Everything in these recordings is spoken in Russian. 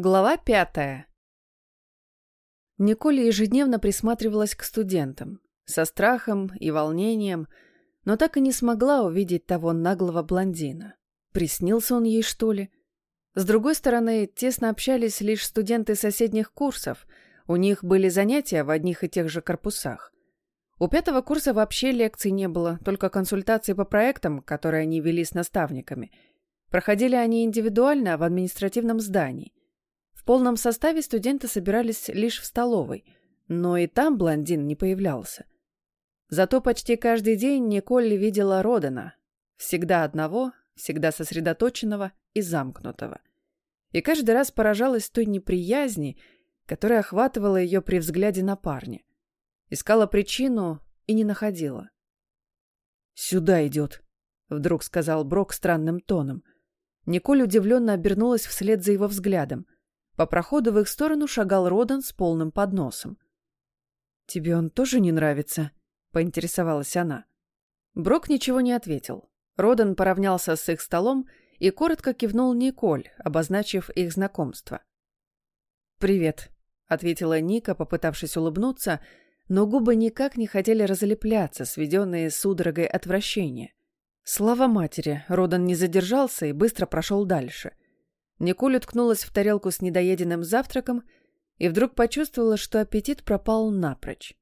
Глава пятая. Николь ежедневно присматривалась к студентам, со страхом и волнением, но так и не смогла увидеть того наглого блондина. Приснился он ей, что ли? С другой стороны, тесно общались лишь студенты соседних курсов, у них были занятия в одних и тех же корпусах. У пятого курса вообще лекций не было, только консультации по проектам, которые они вели с наставниками. Проходили они индивидуально в административном здании. Полном составе студенты собирались лишь в столовой, но и там блондин не появлялся. Зато почти каждый день Николь видела Родена. Всегда одного, всегда сосредоточенного и замкнутого. И каждый раз поражалась той неприязни, которая охватывала ее при взгляде на парня. Искала причину и не находила. «Сюда идет», — вдруг сказал Брок странным тоном. Николь удивленно обернулась вслед за его взглядом. По проходу в их сторону шагал Родан с полным подносом. «Тебе он тоже не нравится?» — поинтересовалась она. Брок ничего не ответил. Родан поравнялся с их столом и коротко кивнул Николь, обозначив их знакомство. «Привет», — ответила Ника, попытавшись улыбнуться, но губы никак не хотели разлепляться, сведенные судорогой отвращения. Слава матери, Родан не задержался и быстро прошел дальше. Николь уткнулась в тарелку с недоеденным завтраком и вдруг почувствовала, что аппетит пропал напрочь.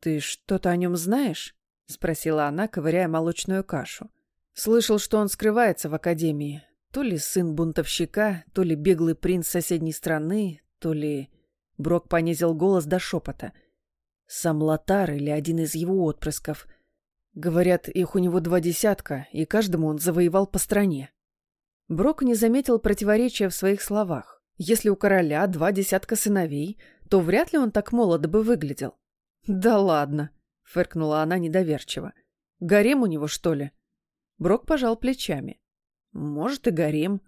«Ты что-то о нем знаешь?» — спросила она, ковыряя молочную кашу. «Слышал, что он скрывается в академии. То ли сын бунтовщика, то ли беглый принц соседней страны, то ли...» Брок понизил голос до шепота — сам Лотар или один из его отпрысков. Говорят, их у него два десятка, и каждому он завоевал по стране. Брок не заметил противоречия в своих словах. Если у короля два десятка сыновей, то вряд ли он так молодо бы выглядел. «Да ладно», — фыркнула она недоверчиво. «Гарем у него, что ли?» Брок пожал плечами. «Может, и гарем».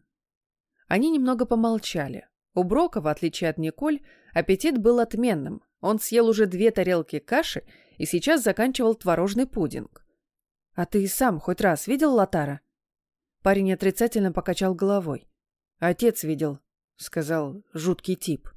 Они немного помолчали. У Брока, в отличие от Николь, аппетит был отменным, он съел уже две тарелки каши и сейчас заканчивал творожный пудинг. «А ты и сам хоть раз видел Латара?» Парень отрицательно покачал головой. «Отец видел», — сказал жуткий тип.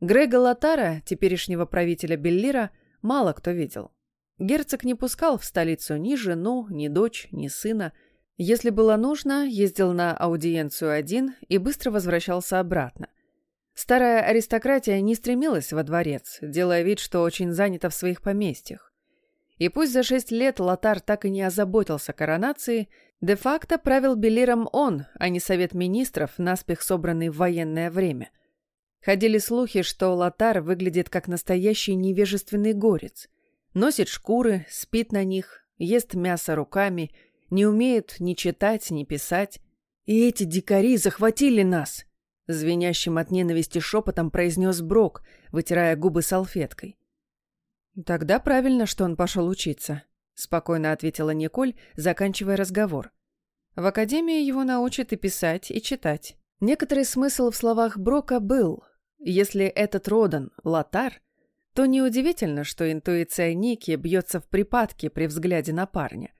Грега Латара, теперешнего правителя Беллира, мало кто видел. Герцог не пускал в столицу ни жену, ни дочь, ни сына. Если было нужно, ездил на аудиенцию один и быстро возвращался обратно. Старая аристократия не стремилась во дворец, делая вид, что очень занята в своих поместьях. И пусть за шесть лет Лотар так и не озаботился коронацией, де-факто правил Белиром он, а не совет министров, наспех собранный в военное время. Ходили слухи, что Лотар выглядит как настоящий невежественный горец. Носит шкуры, спит на них, ест мясо руками, не умеет ни читать, ни писать. «И эти дикари захватили нас!» Звенящим от ненависти шепотом произнес Брок, вытирая губы салфеткой. «Тогда правильно, что он пошел учиться», — спокойно ответила Николь, заканчивая разговор. «В академии его научат и писать, и читать». Некоторый смысл в словах Брока был. Если этот Родан — Лотар, то неудивительно, что интуиция Ники бьется в припадке при взгляде на парня.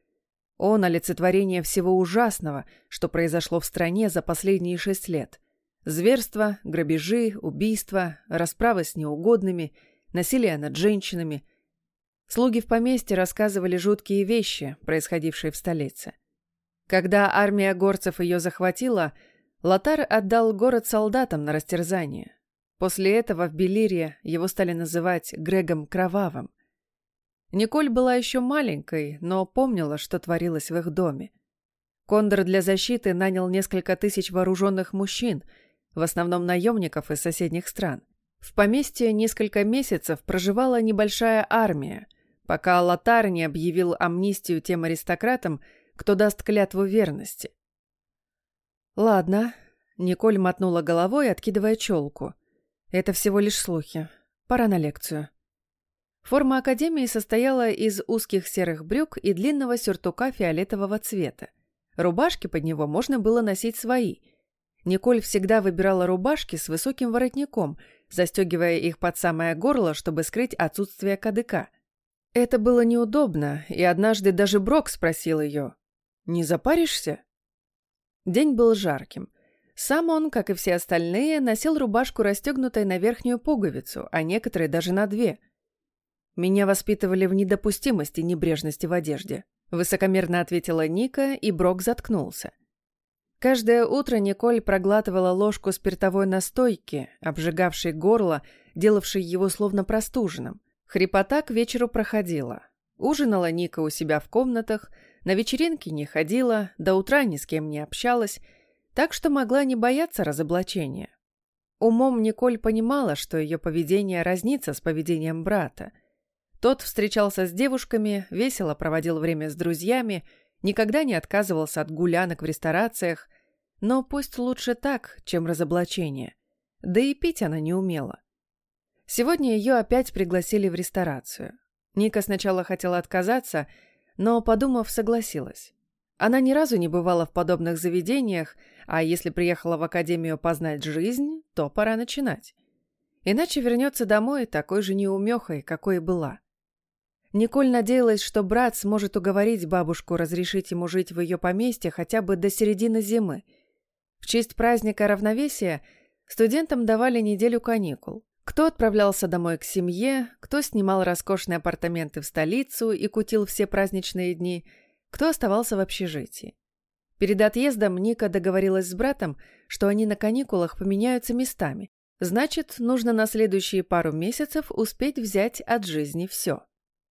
Он — олицетворение всего ужасного, что произошло в стране за последние шесть лет — Зверства, грабежи, убийства, расправы с неугодными, насилие над женщинами. Слуги в поместье рассказывали жуткие вещи, происходившие в столице. Когда армия горцев ее захватила, Лотар отдал город солдатам на растерзание. После этого в Белирии его стали называть Грегом Кровавым. Николь была еще маленькой, но помнила, что творилось в их доме. Кондор для защиты нанял несколько тысяч вооруженных мужчин – в основном наемников из соседних стран. В поместье несколько месяцев проживала небольшая армия, пока Лотар не объявил амнистию тем аристократам, кто даст клятву верности. «Ладно», — Николь мотнула головой, откидывая челку. «Это всего лишь слухи. Пора на лекцию». Форма академии состояла из узких серых брюк и длинного сюртука фиолетового цвета. Рубашки под него можно было носить свои — Николь всегда выбирала рубашки с высоким воротником, застегивая их под самое горло, чтобы скрыть отсутствие кадыка. Это было неудобно, и однажды даже Брок спросил ее, «Не запаришься?» День был жарким. Сам он, как и все остальные, носил рубашку, расстегнутой на верхнюю пуговицу, а некоторые даже на две. «Меня воспитывали в недопустимости небрежности в одежде», — высокомерно ответила Ника, и Брок заткнулся. Каждое утро Николь проглатывала ложку спиртовой настойки, обжигавшей горло, делавшей его словно простуженным. Хрипота к вечеру проходила. Ужинала Ника у себя в комнатах, на вечеринки не ходила, до утра ни с кем не общалась, так что могла не бояться разоблачения. Умом Николь понимала, что ее поведение разнится с поведением брата. Тот встречался с девушками, весело проводил время с друзьями, никогда не отказывался от гулянок в ресторациях, но пусть лучше так, чем разоблачение. Да и пить она не умела. Сегодня ее опять пригласили в ресторацию. Ника сначала хотела отказаться, но, подумав, согласилась. Она ни разу не бывала в подобных заведениях, а если приехала в академию познать жизнь, то пора начинать. Иначе вернется домой такой же неумехой, какой и была. Николь надеялась, что брат сможет уговорить бабушку разрешить ему жить в ее поместье хотя бы до середины зимы. В честь праздника равновесия студентам давали неделю каникул. Кто отправлялся домой к семье, кто снимал роскошные апартаменты в столицу и кутил все праздничные дни, кто оставался в общежитии. Перед отъездом Ника договорилась с братом, что они на каникулах поменяются местами. Значит, нужно на следующие пару месяцев успеть взять от жизни все.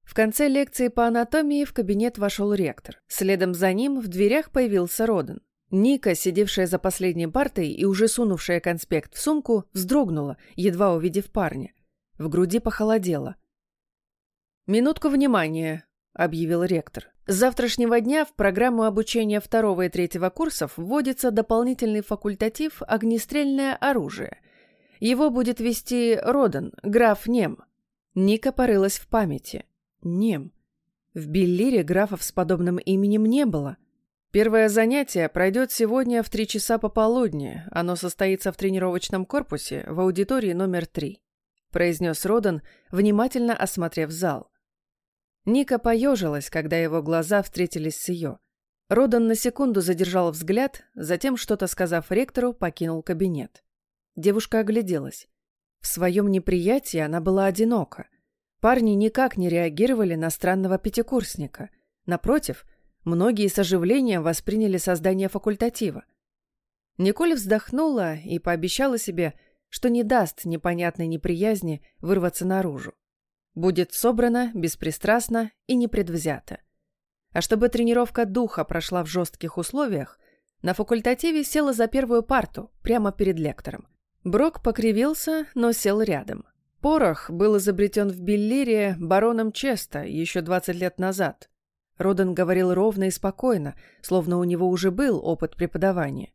В конце лекции по анатомии в кабинет вошел ректор. Следом за ним в дверях появился Роден. Ника, сидевшая за последней партой и уже сунувшая конспект в сумку, вздрогнула, едва увидев парня. В груди похолодело. «Минутку внимания», — объявил ректор. «С завтрашнего дня в программу обучения второго и третьего курсов вводится дополнительный факультатив «Огнестрельное оружие». Его будет вести Родан, граф Нем». Ника порылась в памяти. Нем. В Беллире графов с подобным именем не было — Первое занятие пройдет сегодня в три часа пополудни. Оно состоится в тренировочном корпусе в аудитории номер три», — произнес Родан, внимательно осмотрев зал. Ника поежилась, когда его глаза встретились с ее. Родан на секунду задержал взгляд, затем, что-то сказав ректору, покинул кабинет. Девушка огляделась. В своем неприятии она была одинока. Парни никак не реагировали на странного пятикурсника. Напротив — Многие с оживлением восприняли создание факультатива. Николь вздохнула и пообещала себе, что не даст непонятной неприязни вырваться наружу. Будет собрана, беспристрастно и непредвзято. А чтобы тренировка духа прошла в жестких условиях, на факультативе села за первую парту, прямо перед лектором. Брок покривился, но сел рядом. Порох был изобретен в Беллире бароном Честа еще 20 лет назад, Родан говорил ровно и спокойно, словно у него уже был опыт преподавания.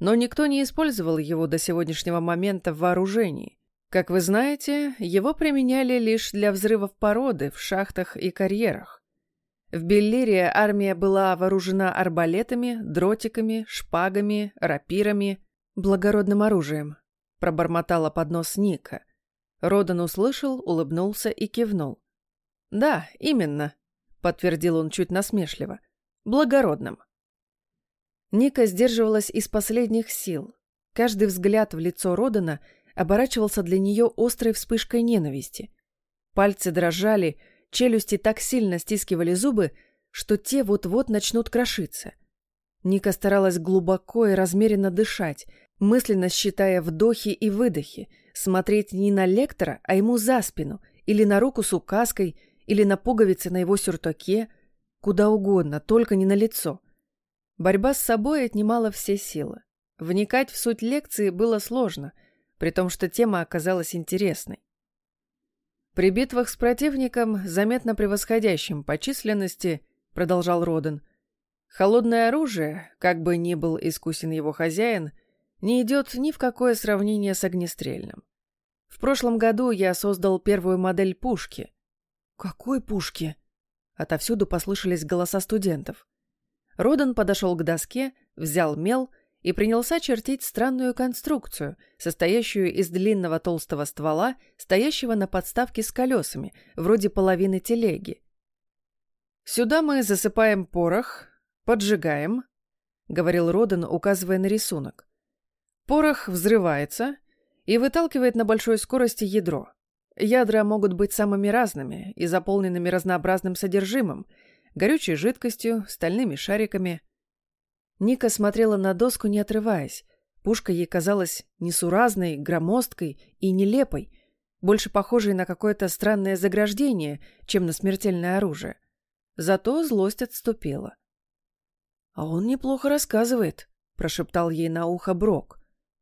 Но никто не использовал его до сегодняшнего момента в вооружении. Как вы знаете, его применяли лишь для взрывов породы в шахтах и карьерах. В Беллире армия была вооружена арбалетами, дротиками, шпагами, рапирами, благородным оружием. Пробормотала под нос Ника. Родан услышал, улыбнулся и кивнул. «Да, именно», — подтвердил он чуть насмешливо. «Благородным». Ника сдерживалась из последних сил. Каждый взгляд в лицо Родана оборачивался для нее острой вспышкой ненависти. Пальцы дрожали, челюсти так сильно стискивали зубы, что те вот-вот начнут крошиться. Ника старалась глубоко и размеренно дышать, мысленно считая вдохи и выдохи, смотреть не на лектора, а ему за спину или на руку с указкой — или на пуговице на его сюртуке, куда угодно, только не на лицо. Борьба с собой отнимала все силы. Вникать в суть лекции было сложно, при том, что тема оказалась интересной. При битвах с противником, заметно превосходящим по численности, продолжал Роден, холодное оружие, как бы ни был искусен его хозяин, не идет ни в какое сравнение с огнестрельным. В прошлом году я создал первую модель пушки, «Какой пушки?» Отовсюду послышались голоса студентов. Родан подошел к доске, взял мел и принялся чертить странную конструкцию, состоящую из длинного толстого ствола, стоящего на подставке с колесами, вроде половины телеги. «Сюда мы засыпаем порох, поджигаем», — говорил Родан, указывая на рисунок. Порох взрывается и выталкивает на большой скорости ядро. Ядра могут быть самыми разными и заполненными разнообразным содержимым, горючей жидкостью, стальными шариками. Ника смотрела на доску, не отрываясь. Пушка ей казалась несуразной, громоздкой и нелепой, больше похожей на какое-то странное заграждение, чем на смертельное оружие. Зато злость отступила. «А он неплохо рассказывает», — прошептал ей на ухо Брок.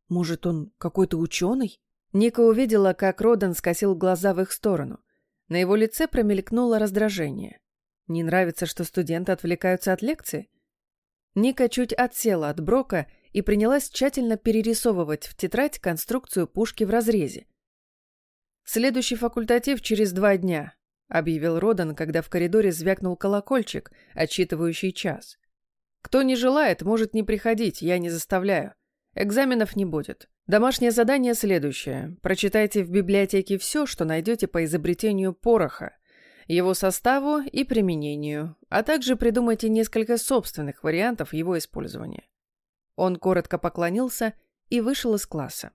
«Может, он какой-то ученый?» Ника увидела, как Родан скосил глаза в их сторону. На его лице промелькнуло раздражение. Не нравится, что студенты отвлекаются от лекции? Ника чуть отсела от Брока и принялась тщательно перерисовывать в тетрадь конструкцию пушки в разрезе. «Следующий факультатив через два дня», — объявил Родан, когда в коридоре звякнул колокольчик, отсчитывающий час. «Кто не желает, может не приходить, я не заставляю. Экзаменов не будет. Домашнее задание следующее. Прочитайте в библиотеке все, что найдете по изобретению пороха, его составу и применению, а также придумайте несколько собственных вариантов его использования. Он коротко поклонился и вышел из класса.